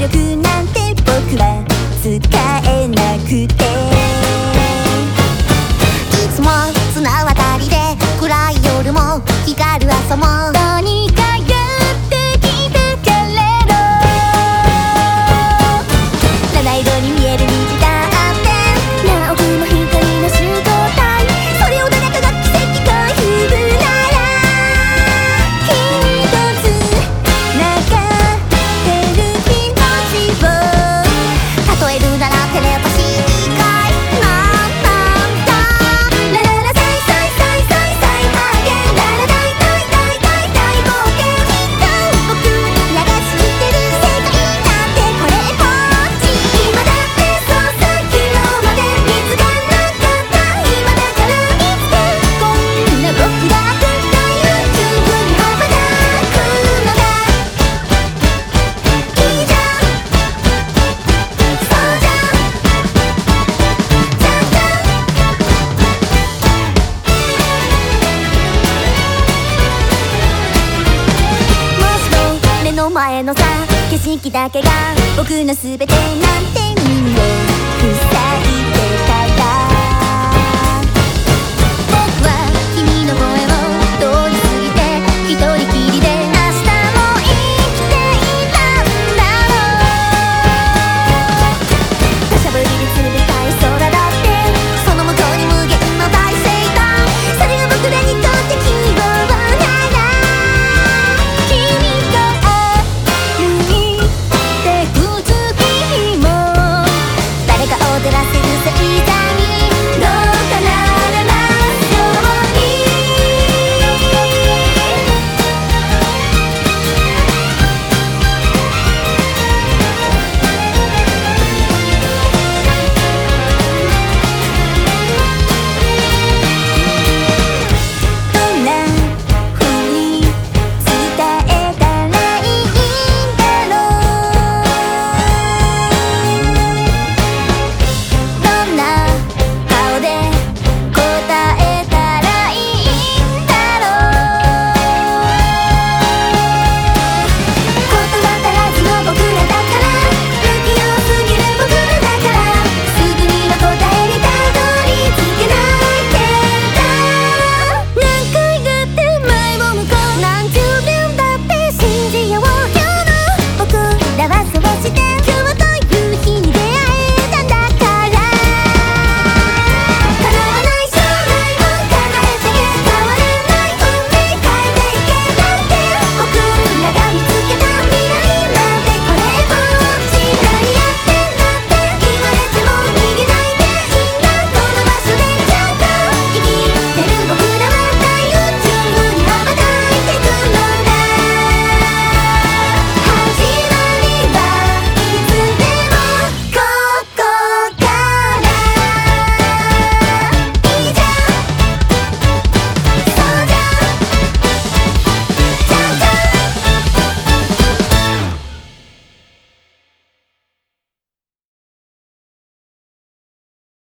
力なんて僕は使の前のさ景色だけが僕の全てなんて見う塞い